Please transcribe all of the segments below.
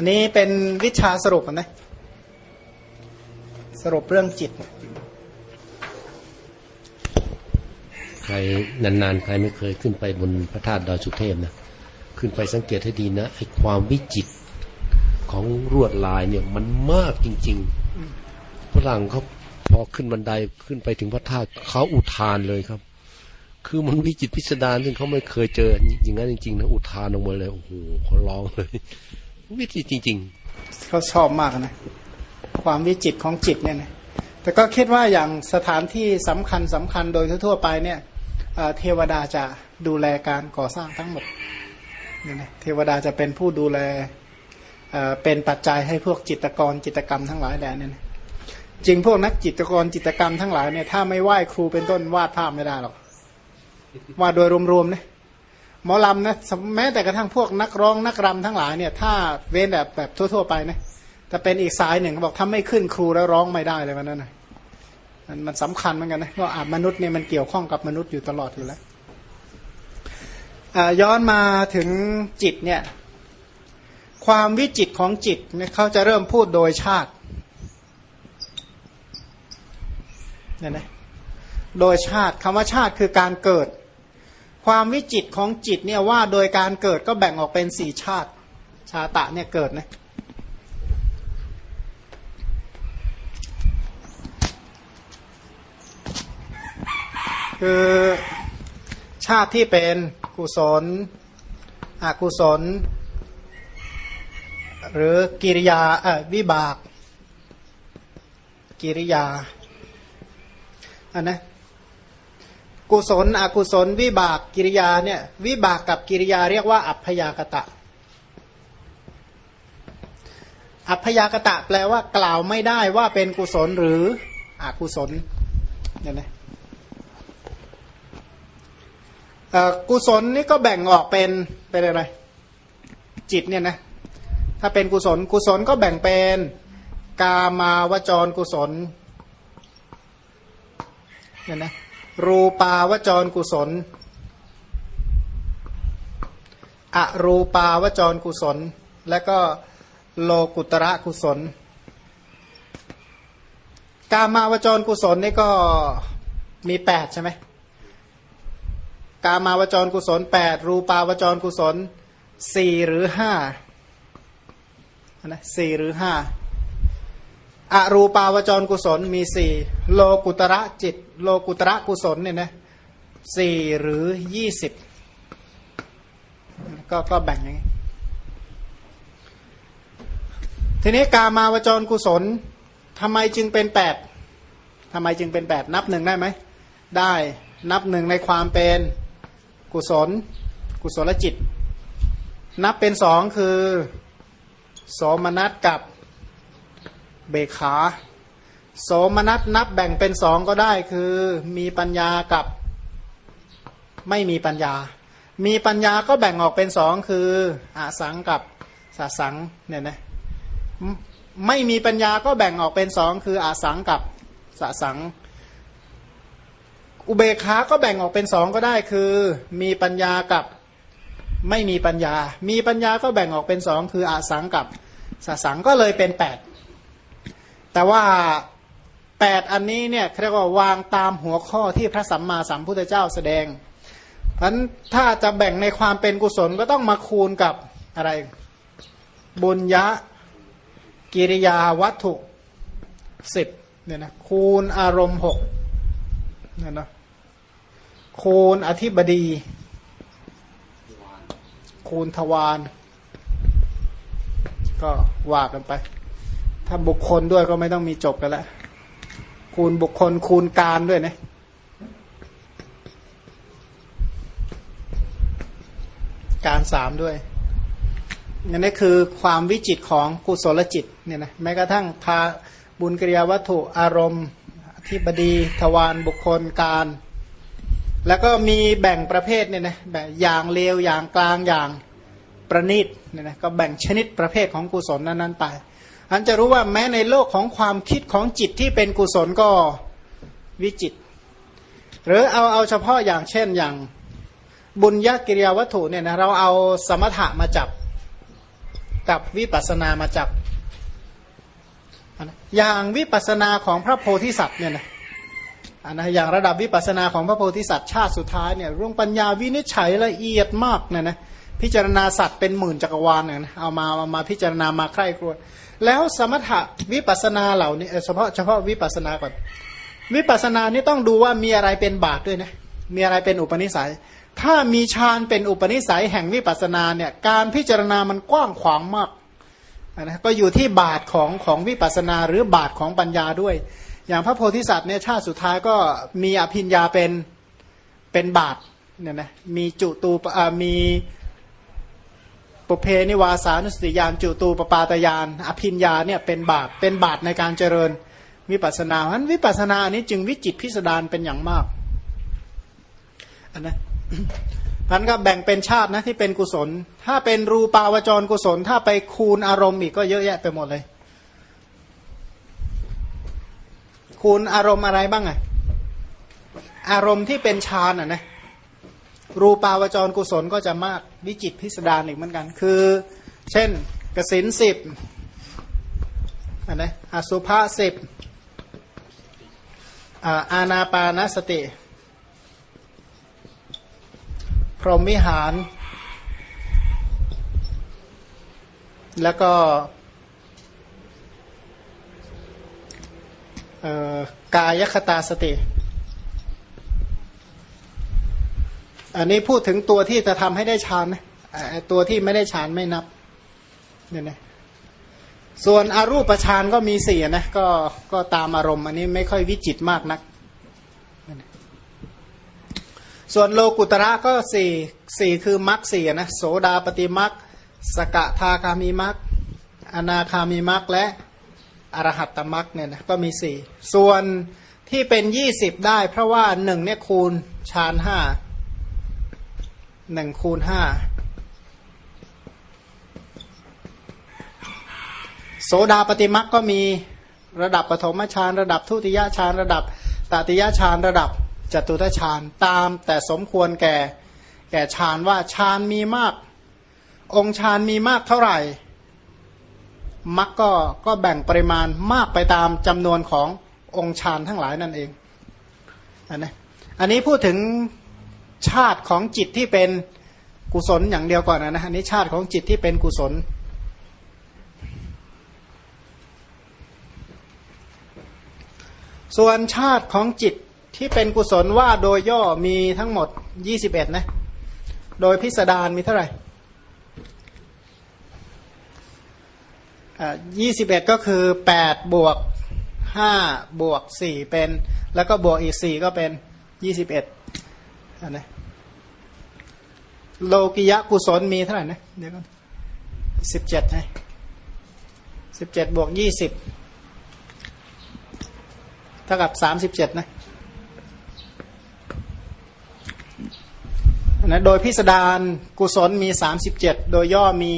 อันนี้เป็นวิชาสรุปนะ สรุปเรื่องจิต ใครนานๆ ใครไม่เคยขึ้นไปบนพระธาตุดอยสุเทพนะ ขึ้นไปสังเกตให้ดีนะไอ้ความวิจิตของรวดลายเนี่ยมันมากจริงๆฝรั่งเขาพอขึ้นบันไดขึ้นไปถึงพระธาตุเขาอุทานเลยครับ คือมันวิจิตพิสดารซึ่งเขาไม่เคยเจออย่างนั้นจริงๆนะอุทานออกมาเลยโอ้โหเขาร้องเลย วิจิตจริงเขาชอบมากนะความวิจิตของจิตเนี่ยนะแต่ก็คิดว่าอย่างสถานที่สำคัญสำคัญโดยทั่วไปเนี่ยเทวดาจะดูแลการก่อสร้างทั้งหมดเนี่ยนะเทวดาจะเป็นผู้ดูแลเป็นปัจจัยให้พวกจิตกรจิตกรรมทั้งหลายแหล่เนี่ยนะจริงพวกนักจิตกรจิตกรรมทั้งหลายเนี่ยถ้าไม่ไหว้ครูเป็นต้นวาดภาพไม่ได้หรอกวาดโดยรวมๆเนะ หมอลำนะแม้แต่กระทั่งพวกนักร้องนักรำทั้งหลายเนี่ยถ้าเว้นแบบแบบทั่ว ๆ ไปนะแต่เป็นอีกสายหนึ่งบอกถ้าไม่ขึ้นครูแล้วร้องไม่ได้เลยวันนั้นนะมันมันสำคัญเหมือนกันนะว่าอาจมนุษย์เนี่ยมันเกี่ยวข้องกับมนุษย์อยู่ตลอดอยู่แล้วย้อนมาถึงจิตเนี่ยความวิจิตของจิตเนี่ยเขาจะเริ่มพูดโดยชาติเนี่ยนะโดยชาติคำว่าชาติคือการเกิด ความวิจิตของจิตเนี่ยว่าโดยการเกิดก็แบ่งออกเป็นสี่ชาติ ชาตะเนี่ยเกิดนะคือชาติที่เป็นกุศล อกุศล หรือกิริยาเออวิบาก กิริยาอันนะ กุศล อกุศล วิบากกิริยาเนี่ยวิบากกับกิริยาเรียกว่า อัพยากตะ อัพยากตะแปลว่ากล่าวไม่ได้ว่าเป็นกุศลหรืออกุศลเนี่ยนะกุศลนี่ก็แบ่งออกเป็นเป็นอะไร จิตเนี่ยนะถ้าเป็นกุศล กุศลก็แบ่งเป็น กามาวจรกุศลเนี่ยนะ รูปาวจรกุศล อรูปาวจรกุศล และก็โลกุตระกุศล กามาวจรกุศลนี่ก็มีแปดใช่ไหมกามาวจรกุศลแปดรูปาวจรกุศลสี่หรือห้านะสี่หรือห้า อรูปาวจรกุศลมีสี่โลกุตระจิต โลกุตระกุศลเนี่ยนะสี่หรือยี่สิบก็ก็แบ่งอย่างนี้ ทีนี้กามาวจรกุศลทำไมจึงเป็นแปดทำไมจึงเป็นแปดนับหนึ่งได้ไหม ได้นับหนึ่งในความเป็นกุศล กุศลจิต นับเป็นสองคือโสมนัสกับ เบขา โสมนัสนับแบ่งเป็นสองก็ได้คือมีปัญญากับไม่มีปัญญา มีปัญญาก็แบ่งออกเป็นสองคืออาสังกับสาสังเนี่ยนะไม่มีปัญญาก็แบ่งออกเป็นสองคืออาสังกับสาสัง อุเบกขาก็แบ่งออกเป็นสองก็ได้คือ มีปัญญากับไม่มีปัญญา มีปัญญาก็แบ่งออกเป็นสองคืออาสังกับสาสังก็เลยเป็นแปด แต่ว่าแปดอันนี้เนี่ยเรียกว่าวางตามหัวข้อที่พระสัมมาสัมพุทธเจ้าแสดงเพราะนั้นถ้าจะแบ่งในความเป็นกุศลก็ต้องมาคูณกับอะไรบุญยะกิริยาวัตถุสิบเนี่ยนะคูณอารมณ์หกเนี่ยนะคูณอธิบดี คูณทวารก็ว่ากันไป ถ้าบุคคลด้วยก็ไม่ต้องมีจบกันล้วคูณบุคคลคูณการด้วยนะการสามด้วยนั่นนี่คือความวิจิตของกุศลจิตเนี่ยนะแม้กระทั่งทาบุญกิริยาวัตถุอารมณ์ที่บดีทวารบุคคลการ แล้วก็มีแบ่งประเภทเนี่ยนะแบบอย่างเลวอย่างกลางอย่างประณีตเนี่ยนะก็แบ่งชนิดประเภทของกุศลนั้นๆไป อันจะรู้ว่าแม้ในโลกของความคิดของจิตที่เป็นกุศลก็วิจิต หรือเอาเอาเฉพาะอย่างเช่นอย่างบุญญากิริยาวัตถุเนี่ยนะเราเอาสมถะมาจับกับวิปัสสนามาจับ อย่างวิปัสสนาของพระโพธิสัตว์เนี่ยนะอันนะอย่างระดับวิปัสสนาของพระโพธิสัตว์ชาติสุดท้ายเนี่ยร่วงปัญญาวินิจฉัยละเอียดมากเนี่ยนะพิจารณาสัตว์เป็นหมื่นจักรวาลเนี่ยนะเอามาเอามาพิจารณามาใคร่ครวญ แล้วสมถะวิปัสนาเหล่านี้เฉพาะเฉพาะวิปัสสนาก่อน วิปัสสนานี่ต้องดูว่ามีอะไรเป็นบาตด้วยนะมีอะไรเป็นอุปนิสัย ถ้ามีฌานเป็นอุปนิสัยแห่งวิปัสสนาเนี่ยการพิจารณามันกว้างขวางมากนะก็อยู่ที่บาทของของวิปัสนาหรือบาทของปัญญาด้วย อย่างพระโพธิสัตว์เนี่ยชาติสุดท้ายก็มีอภิญญาเป็นเป็นบาทเนี่ยนะมีจุตูมี ปุเพนิวาสานุสติยานจุตูปปาตยานอภิญญาเนี่ยเป็นบาทเป็นบาทในการเจริญวิปัสนาเพราะวิปัสนาอันนี้จึงวิจิตพิสดารเป็นอย่างมากอันนะพันก็แบ่งเป็นชาตินะที่เป็นกุศล ถ้าเป็นรูปาวจรกุศล ถ้าไปคูณอารมณ์อีกก็เยอะแยะไปหมดเลย คูณอารมณ์อะไรบ้างอะอารมณ์ที่เป็นฌานอะนะรูปาวจรกุศลก็จะมาก วิจิตพิสดารอีกเหมือนกัน คือ เช่นกสินสิบอันนอสุภาสิบอาณาปานสติ พรหมวิหาร แล้วก็กายคตาสติ อันนี้พูดถึงตัวที่จะทำให้ได้ฌานนะตัวที่ไม่ได้ฌานไม่นับเนี่ยนะส่วนอรูปฌานก็มีสี่นะก็ก็ตามอารมณ์ อันนี้ไม่ค่อยวิจิตมากนัก ส่วนโลกุตระก็สี่สี่คือมรรคสี่นะโสดาปฏิมรรคสกทาคามีมรรคอนาคามีมรรคและอรหัตตมรรคเนี่ยนะก็มีสี่ส่วนที่เป็นยี่สิบได้ เพราะว่าหนึ่งเนี่ยคูณชานห้า หนึ่งคูณห้าโสดาปฏิมักก็มีระดับปฐมฌานระดับทุติยฌานระดับตติยฌานระดับจตุตฌานตามแต่สมควรแก่แก่ฌานว่าฌานมีมาก องค์ฌานมีมากเท่าไหร่มักก็ก็แบ่งปริมาณมากไปตามจำนวนขององค์ฌานทั้งหลายนั่นเองอันนี้อันนี้พูดถึง ชาติของจิตที่เป็นกุศลอย่างเดียวก่อนนะอันนี้ชาติของจิตที่เป็นกุศล ส่วนชาติของจิตที่เป็นกุศลว่าโดยย่อมีทั้งหมดยี่สิบเอ็ดนะ โดยพิสดารมีเท่าไหร่ยี่สิบเอ็ดก็คือแปดบวกห้าบวกสี่เป็น แล้วก็บวกอีกสี่ก็เป็นยี่สิบเอ็ด นะโลกิยะกุศลมีเท่าไหร่นะเดี๋ยวก่อนสิบเจ็ดนะสิบเจ็ดบวกยี่สิบเท่ากับสามสิบเจ็ดนะนะโดยพิสดารกุศลมีสามสิบเจ็ดโดยย่อมี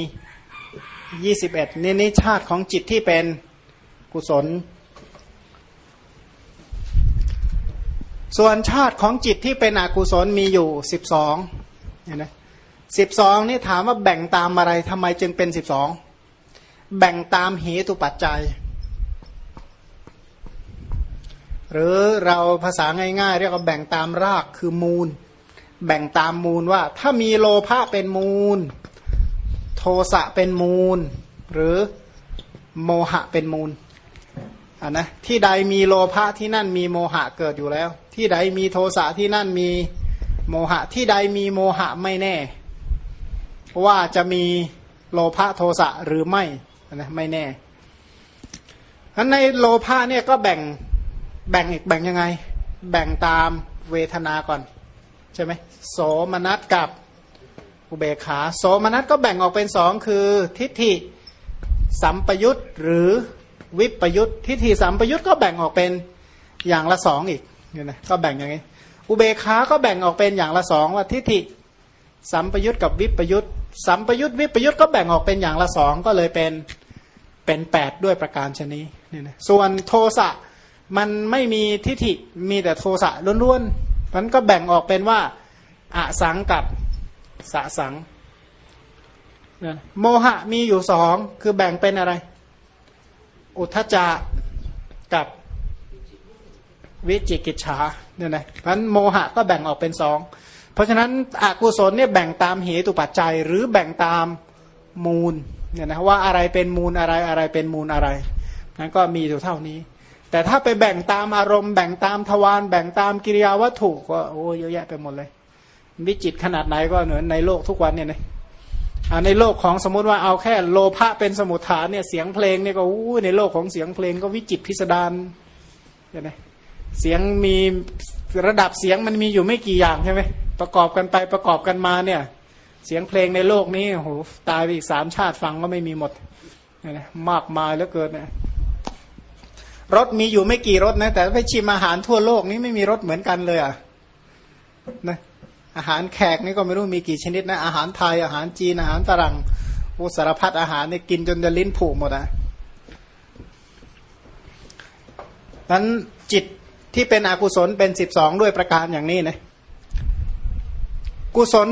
ยี่สิบเอ็ดนี่นี่ชาติของจิตที่เป็นกุศล ส่วนชาติของจิตที่เป็นอกุศลมีอยู่สิบสองเห็นไหมสิบสองนี่ถามว่าแบ่งตามอะไรทำไมจึงเป็นสิบสองแบ่งตามเหตุปัจจัย หรือเราภาษาง่ายๆ เรียกว่าแบ่งตามรากคือมูล แบ่งตามมูลว่า ถ้ามีโลภะเป็นมูล โทสะเป็นมูล หรือโมหะเป็นมูล อ่านะที่ใดมีโลภะที่นั่นมีโมหะเกิดอยู่แล้ว ที่ใดมีโทสะที่นั่นมีโมหะ ที่ใดมีโมหะไม่แน่ ว่าจะมีโลภะโทสะหรือไม่นะไม่แน่อันในโลภะเนี่ยก็แบ่งแบ่งอีกแบ่งยังไง แบ่งตามเวทนาก่อนใช่ไหมโสมนัสกับอุเบกขา โสมนัสก็แบ่งออกเป็นสองคือทิฏฐิสัมปยุตหรือ วิปยุตทิฏฐิสัมปยุตก็แบ่งออกเป็นอย่างละสองอีกเนี่ยนะก็แบ่งอย่างนี้ อุเบกขาก็แบ่งออกเป็นอย่างละสองว่าทิฏฐิสัมปยุตกับวิปยุตสัมปยุตวิปยุตก็แบ่งออกเป็นอย่างละสองก็เลยเป็นเป็นแปดด้วยประการชนี้เนี่ยนะส่วนโทสะมันไม่มีทิฏฐิมีแต่โทสะล้วนๆมันก็แบ่งออกเป็นว่าอสังกับสะสังโมหะมีอยู่สองคือแบ่งเป็นอะไร อุทจจะกับวิจิกิจฉาเนี่ยนะเพราะนั้นโมหะก็แบ่งออกเป็นสองเพราะฉะนั้นอกุศลเนี่ยแบ่งตามเหตุปัจจัย หรือแบ่งตามมูลเนี่ยนะว่าอะไรเป็นมูลอะไรอะไรเป็นมูลอะไรนั้นก็มีอยู่เท่านี้ แต่ถ้าไปแบ่งตามอารมณ์แบ่งตามทวารแบ่งตามกิริยาวัตถุก็โอ้เยอะแยะไปหมดเลยวิจิตขนาดไหนก็เหมือในโลกทุกวันเนี่ยนะ ในโลกของสมมติว่าเอาแค่โลภะเป็นสมุทฐานเนี่ยเสียงเพลงเนี่ยก็อู้ในโลกของเสียงเพลงก็วิจิตพิสดารเนี่ยนะเสียงมีระดับเสียงมันมีอยู่ไม่กี่อย่างใช่ไหมประกอบกันไปประกอบกันมาเนี่ย เสียงเพลงในโลกนี้โหตายไปอีกสามชาติฟังก็ไม่มีหมดเนี่ยนะมากมายเหลือเกินนะรถมีอยู่ไม่กี่รถนะแต่ไปชิมอาหารทั่วโลกนี้ไม่มีรสเหมือนกันเลยอะนะ อาหารแขกนี่ก็ไม่รู้มีกี่ชนิดนะ อาหารไทยอาหารจีนอาหารตรังโอสารพัดอาหารเนี่ยกินจนจะลิ้นผุหมดอะนั้นจิตที่เป็นอกุศลเป็นสิบสองด้วยประการอย่างนี้นะกุศล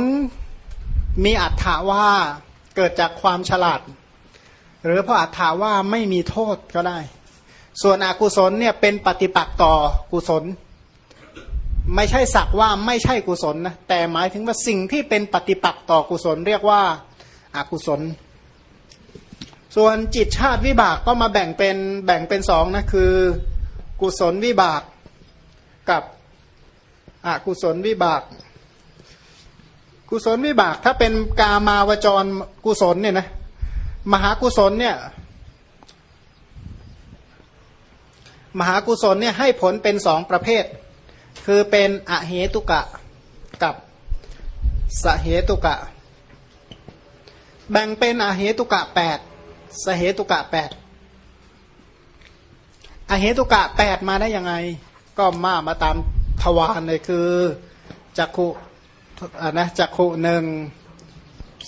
มีอัตถาว่าเกิดจากความฉลาด หรือเพราะอัตถาว่าไม่มีโทษก็ได้ ส่วนอกุศลเนี่ยเป็นปฏิปักษ์ต่อกุศล ไม่ใช่สักว่าไม่ใช่กุศลนะแต่หมายถึงว่าสิ่งที่เป็นปฏิปักษ์ต่อกุศล เรียกว่าอากุศล ส่วนจิตชาติวิบากก็มาแบ่งเป็นแบ่งเป็นสองนะคือ กุศลวิบากกับอกุศลวิบาก กุศลวิบากถ้าเป็นกามาวจรกุศลเนี่ยนะมหากุศลเนี่ยมหากุศลเนี่ยให้ผลเป็นสองประเภท คือเป็นอเหตุกะกับสเหตุกะ แบ่งเป็นอเหตุกะแปดสเหตุกะแปดอเหตุกะแปดมาได้ยังไง ก็มามาตามทวารเลยคือจักขุนะจักขุหนึ่ง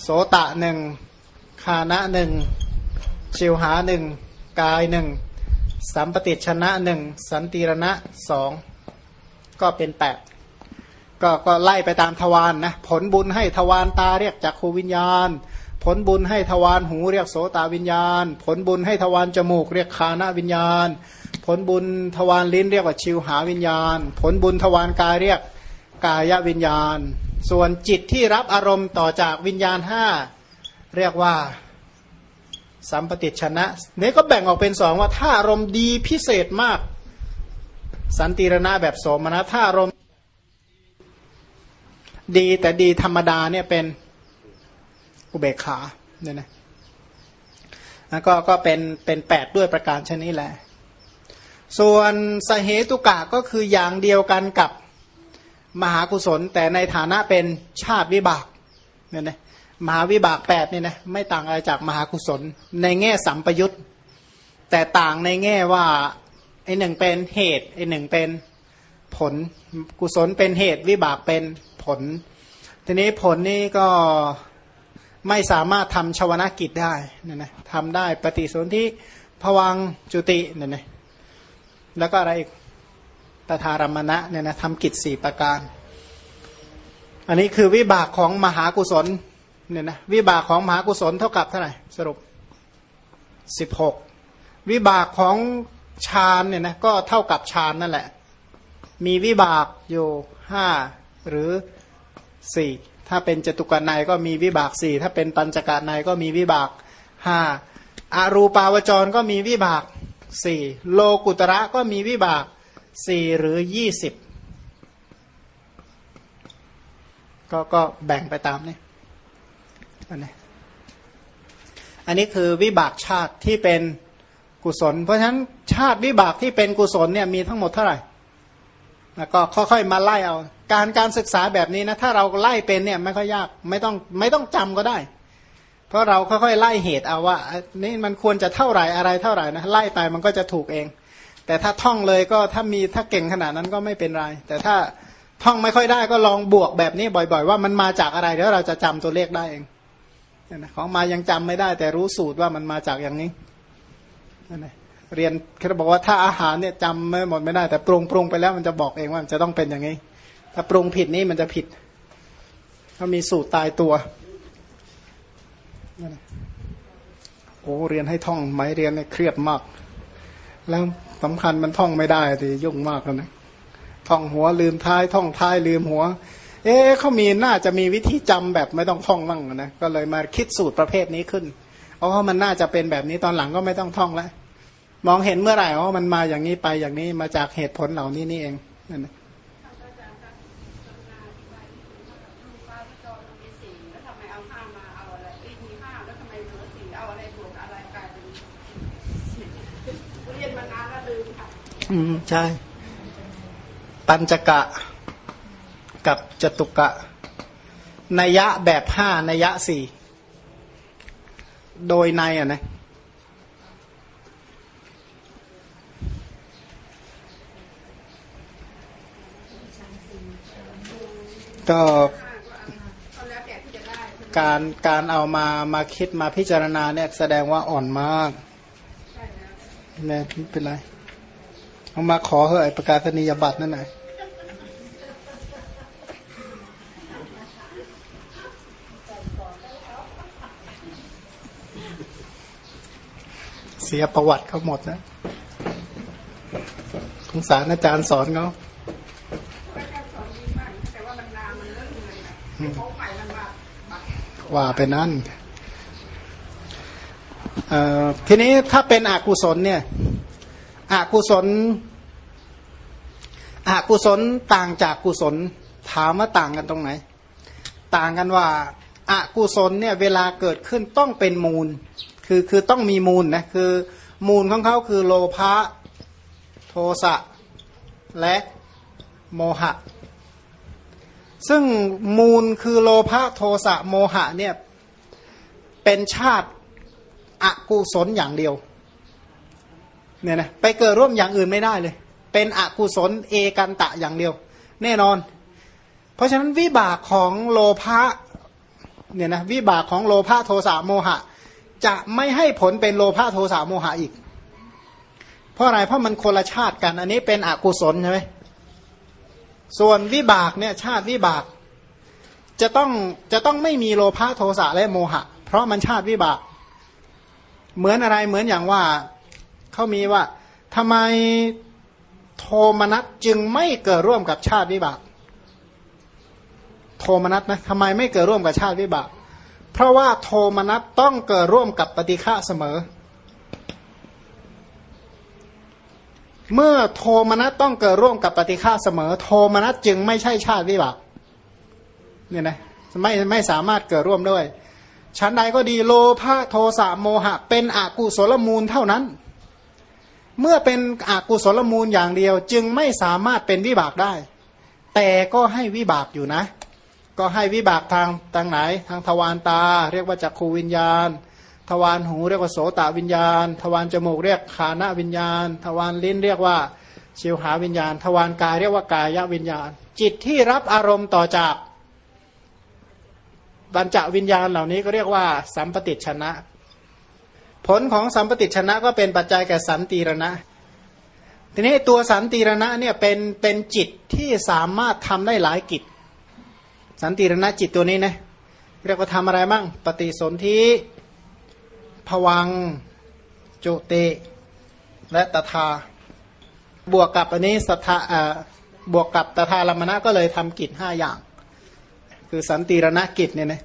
โสตะหนึ่งคานะหนึ่งชิวหาหนึ่งกายหนึ่งสัมปติชนะหนึ่งสันติรณะสอง ก็เป็นแปดก็ก็ไล่ไปตามทวารนนะผลบุญให้ทวารตาเรียกจักขูวิญญาณ ผลบุญให้ทวารหูเรียกโสตาวิญญาณ ผลบุญให้ทวารจมูกเรียกคานะวิญญาณ ผลบุญทวารลิ้นเรียกว่าชิวหาวิญญาณ ผลบุญทวารกายเรียกกายวิญญาณ ส่วนจิตที่รับอารมณ์ต่อจากวิญญาณห้าเรียกว่าสัมปติชนะเนี่ก็แบ่งออกเป็นสองว่าถ้าอารมณ์ดีพิเศษมาก สันติรณะแบบโสมนะถ้าอารมณ์ดีแต่ดีธรรมดาเนี่ยเป็นอุเบกขาเนี่ยนะแล้วก็ก็เป็นเป็นแปดด้วยประการชนิดแหละ ส่วนสเหตุกะก็คืออย่างเดียวกันกับมหากุศล แต่ในฐานะเป็นชาติวิบากเนี่ยนะมหาวิบากแปดเนี่ยนะไม่ต่างอะไรจากมหากุศล ในแง่สัมปยุตแต่ต่างในแง่ว่า ไอหนึ่งเป็นเหตุไอหนึ่งเป็นผลกุศลเป็นเหตุวิบากเป็นผล ทีนี้ผลนี่ก็ไม่สามารถทำชวนากิจได้เนี่ยนะทำได้ปฏิสนธิผวังจุติเนี่ยนะแล้วก็อะไรอีกตถารมณะเนี่ยนะทำกิจสี่ประการ อันนี้คือวิบากของมหากุศลเนี่ยนะวิบากของมหากุศลเท่ากับเท่าไหร่สรุปสิบหกวิบากของ ฌานเนี่ยนะก็เท่ากับฌานนั่นแหละ มีวิบากอยู่ห้าหรือสี่ถ้าเป็นจตุกนัยก็มีวิบากสี่ถ้าเป็นปัญจกนัยก็มีวิบากห้าอารูปาวจรก็มีวิบากสี่โลกุตระก็มีวิบากสี่หรือยี่สิบก็ก็แบ่งไปตามนี้อันนี้อันนี้คือวิบากชาติที่เป็นกุศล เพราะฉะนั้น ชาติวิบากที่เป็นกุศลเนี่ยมีทั้งหมดเท่าไหร่แล้วก็ค่อยๆมาไล่เอา การการศึกษาแบบนี้นะถ้าเราไล่เป็นเนี่ยไม่ค่อยยากไม่ต้องไม่ต้องจำก็ได้ เพราะเราค่อยๆไล่เหตุเอาว่านี่มันควรจะเท่าไหร่อะไรเท่าไหร่นะไล่ไปมันก็จะถูกเอง แต่ถ้าท่องเลยก็ถ้ามีถ้าเก่งขนาดนั้นก็ไม่เป็นไร แต่ถ้าท่องไม่ค่อยได้ก็ลองบวกแบบนี้บ่อยๆ ว่ามันมาจากอะไรเดี๋ยวเราจะจำตัวเลขได้เองของมายังจำไม่ได้ แต่รู้สูตรว่ามันมาจากอย่างนี้ เรียนเขาบอกว่าถ้าอาหารเนี่ยจำไม่หมดไม่ได้ แต่ปรุงปรุงไปแล้วมันจะบอกเองว่ามันจะต้องเป็นอย่างนี้ ถ้าปรุงผิดนี่มันจะผิดเขามีสูตรตายตัวโอ้เรียนให้ท่องไหมเรียนเนี่ยเครียดมาก แล้วสำคัญมันท่องไม่ได้ทียุ่งมากแล้วนะท่องหัวลืมท้ายท่องท้ายลืมหัว เอ๊ะเขามีน่าจะมีวิธีจำแบบไม่ต้องท่องบ้างนะก็เลยมาคิดสูตรประเภทนี้ขึ้นอ๋อมันน่าจะเป็นแบบนี้ตอนหลังก็ไม่ต้องท่องแล้ว มองเห็นเมื่อไหร่อ๋อมันมาอย่างนี้ไปอย่างนี้มาจากเหตุผลเหล่านี้นี่เองนั่นนะฟ้าพระจรมีสีแล้วทำไมเอาห้ามาเอาอะไรเอ้ยมีห้าแล้วทำไมเหลือสีเอาอะไรบวกอะไรกลายเป็นสิบเรีนมานานแล้วลืมค่ะอืมใช่ ปัญจกะกับจตุกะนัยยะแบบห้านัยยะสี่โดยในอะนะ ก็ก็แล้วแต่ที่จะได้ใช่ไหมการการเอามามาคิดมาพิจารณาเนี่ยแสดงว่าอ่อนมากใช่แล้วเนี่ยไม่เป็นไรเอามาขอเหอะไอ้ประกาศนียบัตรนั่นหน่อยเสียประวัติเขาหมดนะสงสารอาจารย์สอนเขา ว่าไปนั่นเอ่อทีนี้ถ้าเป็นอกุศลเนี่ยอกุศลอกุศลต่างจากกุศล ถามว่าต่างกันตรงไหน ต่างกันว่าอากุศลเนี่ยเวลาเกิดขึ้นต้องเป็นมูล คือคือต้องมีมูลนะคือมูลของเขาคือโลภะโทสะและโมหะ ซึ่งมูลคือโลภะโทสะโมหะเนี่ยเป็นชาติอกุศลอย่างเดียวเนี่ยนะไปเกิดร่วมอย่างอื่นไม่ได้เลย เป็นอกุศลเอกันตะอย่างเดียว แน่นอน เพราะฉะนั้นวิบากของโลภะเนี่ยนะวิบากของโลภะโทสะโมหะ จะไม่ให้ผลเป็นโลภะโทสะโมหะอีก เพราะอะไรเพราะมันคนละชาติกัน อันนี้เป็นอกุศลใช่ไหม ส่วนวิบากเนี่ยชาติวิบากจะต้องจะต้องไม่มีโลภะโทสะและโมหะ เพราะมันชาติวิบาก เหมือนอะไรเหมือนอย่างว่าเขามีว่าทำไมโทมนัสจึงไม่เกิดร่วมกับชาติวิบาก โทมนัสนะทำไมไม่เกิดร่วมกับชาติวิบาก เพราะว่าโทมนัสต้องเกิดร่วมกับปฏิฆะเสมอ เมื่อโทมนัสต้องเกิดร่วมกับปฏิฆาเสมอ โทมนัสจึงไม่ใช่ชาติวิบากเนี่ยนะไม่ไม่สามารถเกิดร่วมด้วยชั้นใดก็ดีโลภะโทสะโมหะ เป็นอกุศลมูลเท่านั้น เมื่อเป็นอกุศลมูลอย่างเดียว จึงไม่สามารถเป็นวิบากได้ แต่ก็ให้วิบากอยู่นะ ก็ให้วิบากทางทางไหน ทางทวารตา เรียกว่าจักขูวิญญาณ ทวารหูเรียกว่าโสตวิญญาณ ทวารจมูกเรียกขานะวิญญาณ ทวารลิ้นเรียกว่าชิวหาวิญญาณ ทวารกายเรียกว่ากายวิญญาณ จิตที่รับอารมณ์ต่อจากบัญจวิญญาณเหล่านี้ก็เรียกว่า สัมปติชนะ ผลของสัมปติชนะก็เป็นปัจจัยแก่สันติรณะ ทีนี้ตัวสันติรณะเนี่ยเป็นเป็นจิตที่สามารถทำได้หลายกิจ สันติรณะจิตตัวนี้นะเรียกว่าทำอะไรบ้างปฏิสนธิ ผวัง จุติ และตถาบวกกับอันนี้สัทธาบวกกับตถาลมณะก็เลยทำกิจห้าอย่าง คือสันติรณกิจเนี่ยนะ